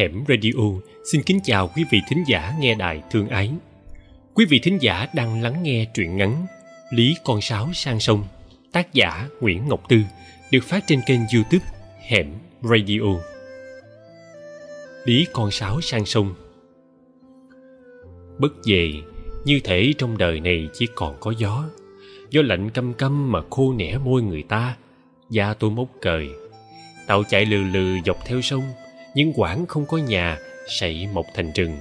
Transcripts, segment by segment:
Hẻm Radio xin kính chào quý vị thính giả nghe đài thương ái. Quý vị thính giả đang lắng nghe truyện ngắn Lý Con Sáo Sang Sông, tác giả Nguyễn Ngọc Tư, được phát trên kênh youtube Hẻm Radio. Lý Con Sáo Sang Sông Bất về, như thể trong đời này chỉ còn có gió. Gió lạnh căm căm mà khô nẻ môi người ta, da tôi mốc cời. Tàu chạy lừ lừ dọc theo sông, những quảng không có nhà, sậy mọc thành rừng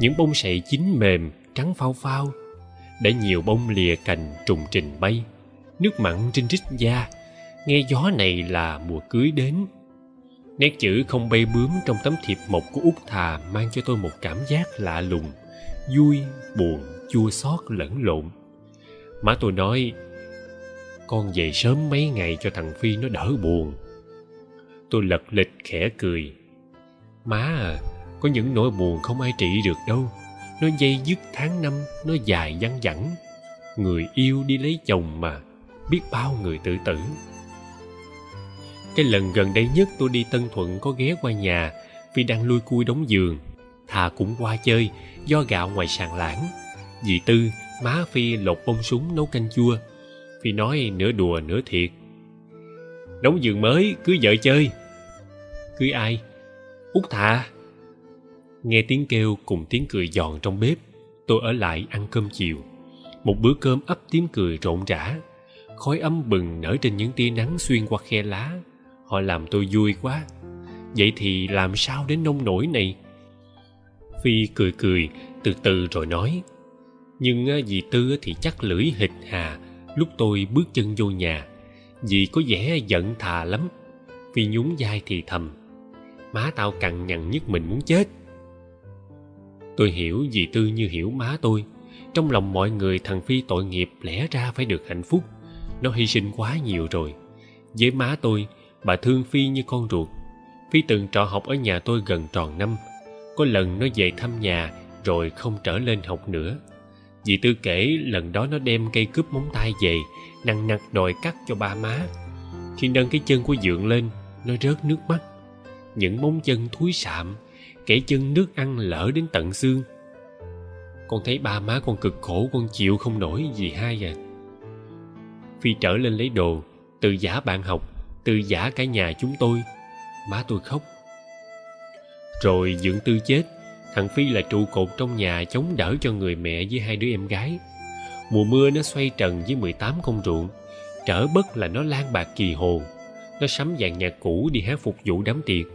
những bông sậy chín mềm, trắng phao phao. Để nhiều bông lìa cành trùng trình bay. Nước mặn trên rít da. Nghe gió này là mùa cưới đến. Nét chữ không bay bướm trong tấm thiệp mộc của út thà mang cho tôi một cảm giác lạ lùng, vui, buồn, chua xót, lẫn lộn. Má tôi nói, con về sớm mấy ngày cho thằng phi nó đỡ buồn. Tôi lật lịch khẽ cười. Má à, có những nỗi buồn không ai trị được đâu. Nó dây dứt tháng năm, nó dài văng vẳng. Người yêu đi lấy chồng mà, biết bao người tự tử. Cái lần gần đây nhất tôi đi Tân Thuận có ghé qua nhà vì đang lui cui đóng giường. Thà cũng qua chơi, do gạo ngoài sàn lãng. Dì Tư, má Phi lột bông súng nấu canh chua. Phi nói nửa đùa nửa thiệt. Đóng giường mới, cứ vợ chơi. Cưới ai? Út thà. Nghe tiếng kêu cùng tiếng cười giòn trong bếp, tôi ở lại ăn cơm chiều. Một bữa cơm ấp tiếng cười rộn rã. Khói ấm bừng nở trên những tia nắng xuyên qua khe lá. Họ làm tôi vui quá. Vậy thì làm sao đến nông nổi này? Phi cười cười, từ từ rồi nói. Nhưng dì tư thì chắc lưỡi hịch hà, lúc tôi bước chân vô nhà. Dì có vẻ giận thà lắm. Phi nhún vai thì thầm má tao cằn nhằn nhất mình muốn chết. Tôi hiểu dì tư như hiểu má tôi. Trong lòng mọi người, thằng phi tội nghiệp lẽ ra phải được hạnh phúc. Nó hy sinh quá nhiều rồi. Với má tôi, bà thương phi như con ruột. Phi từng trọ học ở nhà tôi gần tròn năm. Có lần nó về thăm nhà, rồi không trở lên học nữa. Dì tư kể, lần đó nó đem cây cướp móng tay về, nặng nặc đòi cắt cho ba má. Khi nâng cái chân của dượng lên, nó rớt nước mắt những móng chân thúi sạm, kẻ chân nước ăn lỡ đến tận xương. Con thấy ba má con cực khổ, con chịu không nổi gì hai à. Phi trở lên lấy đồ, từ giả bạn học, từ giả cả nhà chúng tôi. Má tôi khóc. Rồi dưỡng tư chết, thằng phi là trụ cột trong nhà chống đỡ cho người mẹ với hai đứa em gái. Mùa mưa nó xoay trần với mười tám công ruộng, trở bất là nó lan bạc kỳ hồ. Nó sắm dàn nhà cũ đi hát phục vụ đám tiệc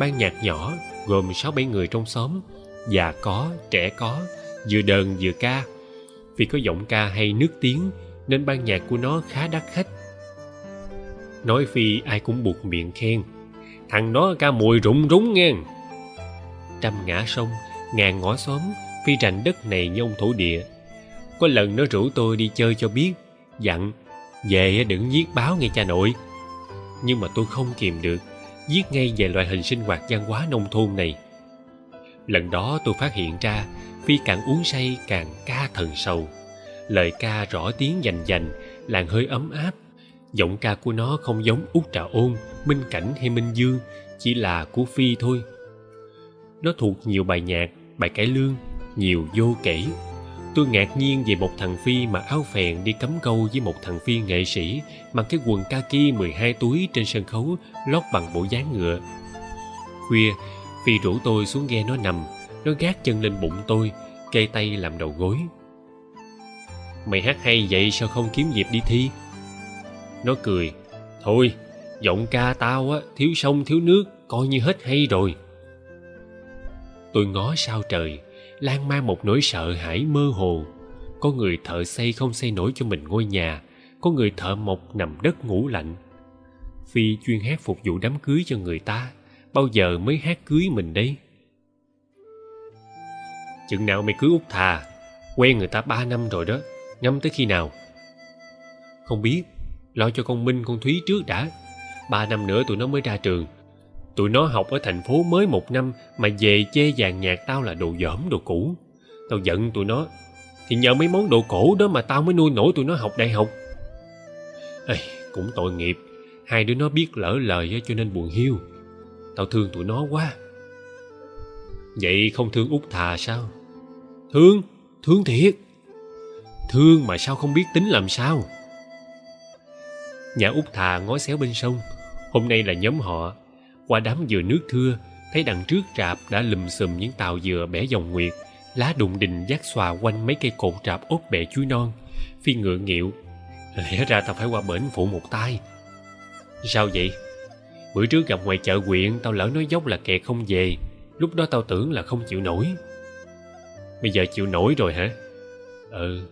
ban nhạc nhỏ gồm sáu bảy người trong xóm, già có, trẻ có, vừa đờn vừa ca. Vì có giọng ca hay nước tiếng, nên ban nhạc của nó khá đắt khách. Nói phi ai cũng buộc miệng khen. Thằng đó ca mùi rụng rúng nghe. Trăm ngã sông, ngàn ngõ xóm, phi rành đất này như ông thổ địa. Có lần nó rủ tôi đi chơi cho biết, dặn, về đừng viết báo nghe cha nội. Nhưng mà tôi không kìm được viết ngay về loại hình sinh hoạt văn hóa nông thôn này. Lần đó tôi phát hiện ra, phi càng uống say càng ca thần sầu. Lời ca rõ tiếng dành dành, làn hơi ấm áp. Giọng ca của nó không giống út trà ôn, minh cảnh hay minh dương, chỉ là của phi thôi. Nó thuộc nhiều bài nhạc, bài cải lương, nhiều vô kể tôi ngạc nhiên về một thằng phi mà áo phèn đi cắm câu với một thằng phi nghệ sĩ mặc cái quần kaki 12 túi trên sân khấu, lót bằng bộ dáng ngựa. Khuya, phi rủ tôi xuống ghe nó nằm. Nó gác chân lên bụng tôi, kê tay làm đầu gối. Mày hát hay vậy, sao không kiếm dịp đi thi? Nó cười. Thôi, giọng ca tao á, thiếu sông, thiếu nước, coi như hết hay rồi. Tôi ngó sao trời lan man một nỗi sợ hãi mơ hồ. Có người thợ xây không xây nổi cho mình ngôi nhà, có người thợ mộc nằm đất ngủ lạnh. Phi chuyên hát phục vụ đám cưới cho người ta, bao giờ mới hát cưới mình đây? Chừng nào mày cưới út thà? Quen người ta ba năm rồi đó ngâm tới khi nào? Không biết, lo cho con minh, con thúy trước đã. Ba năm nữa tụi nó mới ra trường tụi nó học ở thành phố mới một năm mà về chê vàng nhạc tao là đồ dởm đồ cũ. Tao giận tụi nó. Thì nhờ mấy món đồ cổ đó mà tao mới nuôi nổi tụi nó học đại học. Ê, cũng tội nghiệp. Hai đứa nó biết lỡ lời cho nên buồn hiu. Tao thương tụi nó quá. Vậy không thương út thà sao? Thương thương thiệt. Thương mà sao không biết tính làm sao? Nhà út thà ngó xéo bên sông. Hôm nay là nhóm họ qua đám dừa nước thưa, thấy đằng trước rạp đã lùm xùm những tàu dừa bẻ dòng nguyệt, lá đụng đình giác xòa quanh mấy cây cột rạp ốt bẹ chuối non. Phi ngựa nghịu, lẽ ra tao phải qua bển phụ một tay. Sao vậy? Bữa trước gặp ngoài chợ quyện, tao lỡ nói dốc là kẹt không về, lúc đó tao tưởng là không chịu nổi. Bây giờ chịu nổi rồi hả? Ừ.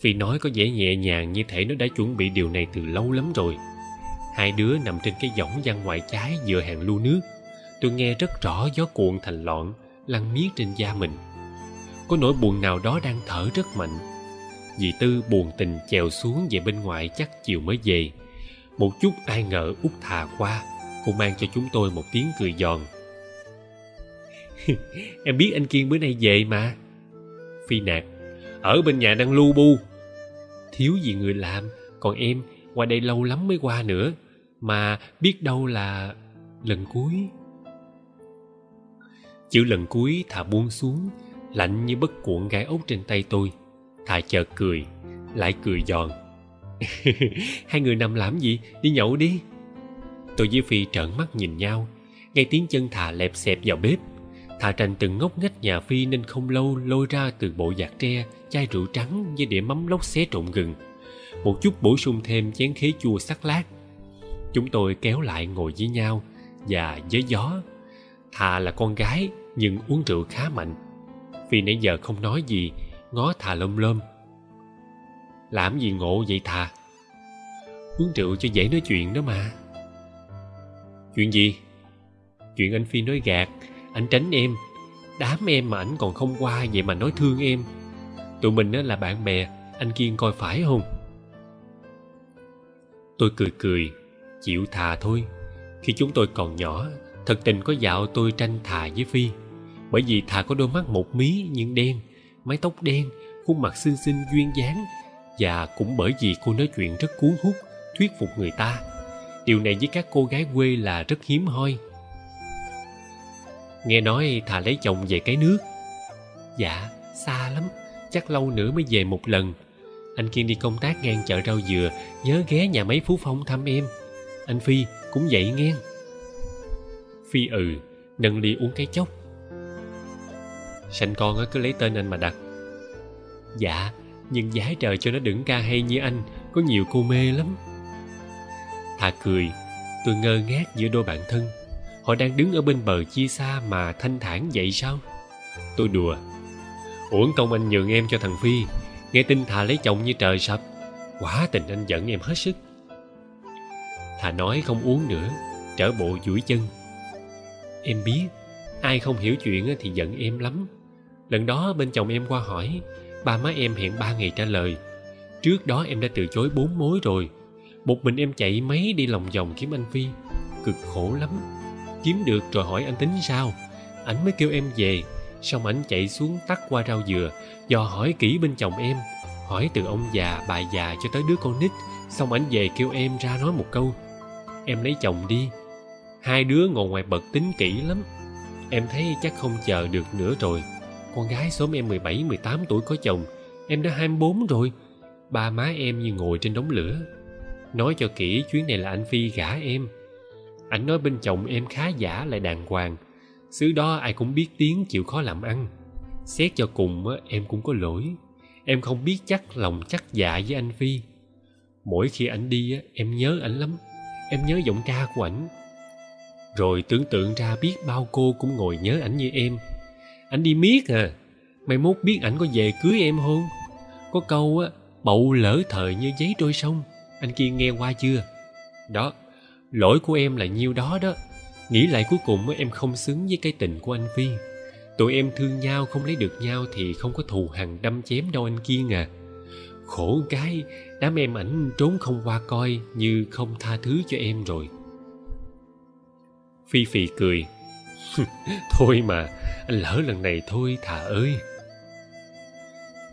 Phi nói có vẻ nhẹ nhàng như thể nó đã chuẩn bị điều này từ lâu lắm rồi hai đứa nằm trên cái võng văn ngoài trái dựa hàng lu nước. Tôi nghe rất rõ gió cuộn thành lọn lăn miết trên da mình. Có nỗi buồn nào đó đang thở rất mạnh. Dì tư buồn tình chèo xuống về bên ngoài chắc chiều mới về. Một chút ai ngờ út thà qua, cô mang cho chúng tôi một tiếng cười giòn. Em biết anh kiên bữa nay về mà. Phi nạt, ở bên nhà đang lu bu. Thiếu gì người làm, còn em qua đây lâu lắm mới qua nữa mà biết đâu là lần cuối. Chữ lần cuối thà buông xuống, lạnh như bất cuộn gai ốc trên tay tôi. Thà chợt cười, lại cười giòn. Hai người nằm làm gì? Đi nhậu đi. Tôi với phi trợn mắt nhìn nhau. Nghe tiếng chân thà lẹp xẹp vào bếp. Thà tranh từng ngóc ngách nhà phi nên không lâu lôi ra từ bộ giặt tre, chai rượu trắng với đĩa mắm lóc xé trộn gừng. Một chút bổ sung thêm chén khế chua sắc lát chúng tôi kéo lại ngồi với nhau và với gió. Thà là con gái, nhưng uống rượu khá mạnh. Vì nãy giờ không nói gì, ngó thà lôm lôm làm gì ngộ vậy thà? Uống rượu cho dễ nói chuyện đó mà. Chuyện gì? Chuyện anh phi nói gạt, anh tránh em. Đám em mà ảnh còn không qua vậy mà nói thương em. Tụi mình á là bạn bè, anh kiên coi phải không? Tôi cười cười chịu thà thôi. Khi chúng tôi còn nhỏ, thật tình có dạo tôi tranh thà với phi. Bởi vì thà có đôi mắt một mí nhưng đen, mái tóc đen, khuôn mặt xinh xinh duyên dáng, và cũng bởi vì cô nói chuyện rất cuốn hút, thuyết phục người ta. Điều này với các cô gái quê là rất hiếm hoi. Nghe nói thà lấy chồng về cái nước. Dạ xa lắm, chắc lâu nữa mới về một lần. Anh kiên đi công tác ngang chợ rau dừa, nhớ ghé nhà máy phú phong thăm em anh phi cũng vậy nghe. Phi ừ nâng ly uống cái chốc. Sanh con cứ lấy tên anh mà đặt. Dạ nhưng giá trời cho nó đừng ca hay như anh, có nhiều cô mê lắm. Thà cười, tôi ngơ ngác giữa đôi bạn thân. Họ đang đứng ở bên bờ chia xa mà thanh thản vậy sao? Tôi đùa. Uổng công anh nhường em cho thằng phi. Nghe tin thà lấy chồng như trời sập. Quả tình anh giận em hết sức thà nói không uống nữa, trở bộ duỗi chân. Em biết, ai không hiểu chuyện thì giận em lắm. Lần đó bên chồng em qua hỏi, ba má em hẹn ba ngày trả lời. Trước đó em đã từ chối bốn mối rồi. Một mình em chạy máy đi lòng vòng kiếm anh phi. Cực khổ lắm. Kiếm được rồi hỏi anh tính sao? Ảnh mới kêu em về. Xong ảnh chạy xuống tắt qua rau dừa, dò hỏi kỹ bên chồng em. Hỏi từ ông già, bà già cho tới đứa con nít. Xong ảnh về kêu em ra nói một câu em lấy chồng đi. Hai đứa ngồi ngoài bật tính kỹ lắm. Em thấy chắc không chờ được nữa rồi. Con gái xóm em 17, 18 tuổi có chồng em đã 24 rồi. Ba má em như ngồi trên đống lửa. Nói cho kỹ chuyến này là anh phi gả em. Ảnh nói bên chồng em khá giả lại đàng hoàng. Xứ đó ai cũng biết tiếng chịu khó làm ăn. Xét cho cùng em cũng có lỗi. Em không biết chắc lòng chắc dạ với anh phi. Mỗi khi ảnh đi em nhớ ảnh lắm em nhớ giọng ca của ảnh. Rồi tưởng tượng ra biết bao cô cũng ngồi nhớ ảnh như em. Ảnh đi miết à mai mốt biết ảnh có về cưới em không? Có câu á, bậu lỡ thời như giấy trôi sông. Anh kia nghe qua chưa? Đó, lỗi của em là nhiêu đó đó. Nghĩ lại cuối cùng em không xứng với cái tình của anh phi. Tụi em thương nhau không lấy được nhau thì không có thù hằn đâm chém đâu anh kiên à khổ cái, đám em ảnh trốn không qua coi như không tha thứ cho em rồi. Phi phì cười. thôi mà anh lỡ lần này thôi, thà ơi.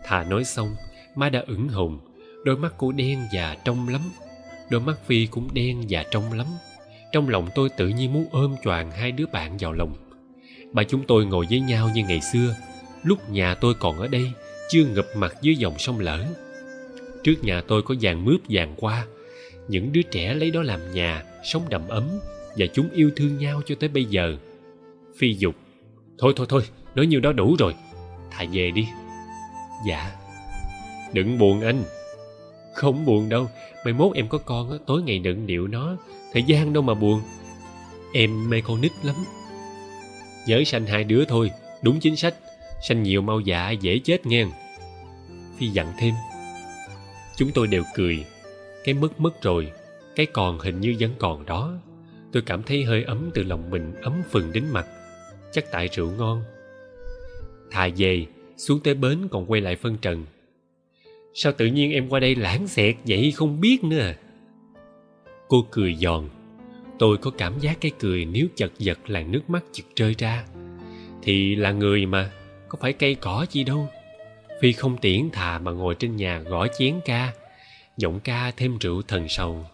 Thà nói xong, má đã ửng hồng, đôi mắt cô đen và trong lắm, đôi mắt phi cũng đen và trong lắm. Trong lòng tôi tự nhiên muốn ôm choàng hai đứa bạn vào lòng. Bà chúng tôi ngồi với nhau như ngày xưa, lúc nhà tôi còn ở đây, chưa ngập mặt dưới dòng sông lỡ trước nhà tôi có vàng mướp, vàng qua những đứa trẻ lấy đó làm nhà, sống đầm ấm và chúng yêu thương nhau cho tới bây giờ. Phi dục, thôi thôi thôi, nói nhiêu đó đủ rồi, thà về đi. Dạ. Đừng buồn anh. Không buồn đâu, mai mốt em có con tối ngày đựng điệu nó, thời gian đâu mà buồn. Em mê con nít lắm. Nhớ sanh hai đứa thôi, đúng chính sách, sanh nhiều mau dạ dễ chết nghe. Phi dặn thêm chúng tôi đều cười. Cái mất mất rồi, cái còn hình như vẫn còn đó. Tôi cảm thấy hơi ấm từ lòng mình, ấm phừng đến mặt. Chắc tại rượu ngon. Thà về, xuống tới bến còn quay lại phân trần. Sao tự nhiên em qua đây lãng xẹt vậy? Không biết nữa. Cô cười giòn. Tôi có cảm giác cái cười nếu chật vật làn nước mắt chực rơi ra. Thì là người mà, có phải cây cỏ gì đâu? Phi không tiễn thà mà ngồi trên nhà gõ chén ca, giọng ca thêm rượu thần sầu.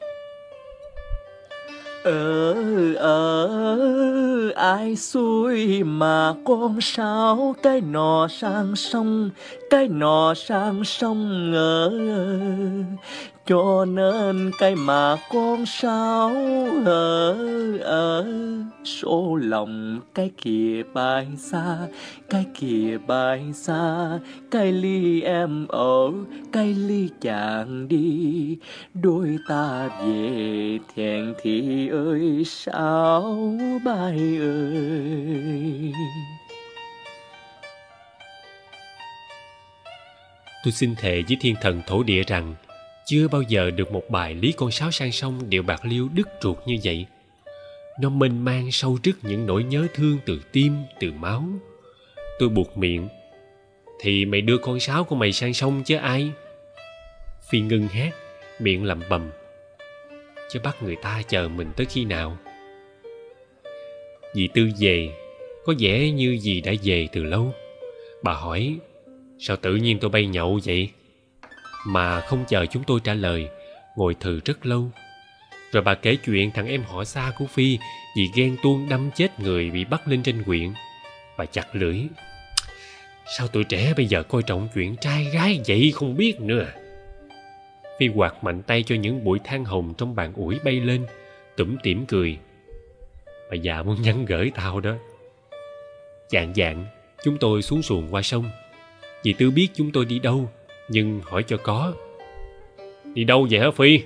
Ở ở ai xui mà con sao cái nọ sang sông cái nọ sang sông ngỡ, cho nên cái mà con sao ở ở ờ, số lòng cái kia bay xa, cái kia bay xa, cái ly em ở, cái ly chàng đi, đôi ta về thẹn thì ơi sao bay ơi. Tôi xin thề với thiên thần thổ địa rằng chưa bao giờ được một bài lý con sáo sang sông điệu bạc liêu đứt ruột như vậy. Nó mênh mang sâu trước những nỗi nhớ thương từ tim, từ máu. Tôi buộc miệng, thì mày đưa con sáo của mày sang sông chứ ai? Phi ngưng hát miệng lẩm bẩm chứ bắt người ta chờ mình tới khi nào? Dì tư về có vẻ như dì đã về từ lâu. Bà hỏi sao tự nhiên tôi bay nhậu vậy? Mà không chờ chúng tôi trả lời, ngồi thừ rất lâu. Rồi bà kể chuyện thằng em họ xa của phi vì ghen tuông đâm chết người bị bắt lên trên quyện bà chặt lưỡi. Sao tụi trẻ bây giờ coi trọng chuyện trai gái vậy không biết nữa? Phi quạt mạnh tay cho những bụi than hồng trong bàn ủi bay lên, tủm tỉm cười. Bà già muốn nhắn gửi tao đó. Chạng dạng chúng tôi xuống xuồng qua sông dì tư biết chúng tôi đi đâu, nhưng hỏi cho có. Đi đâu vậy hả phi?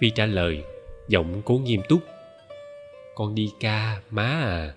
Phi trả lời, giọng cố nghiêm túc. Con đi ca má à.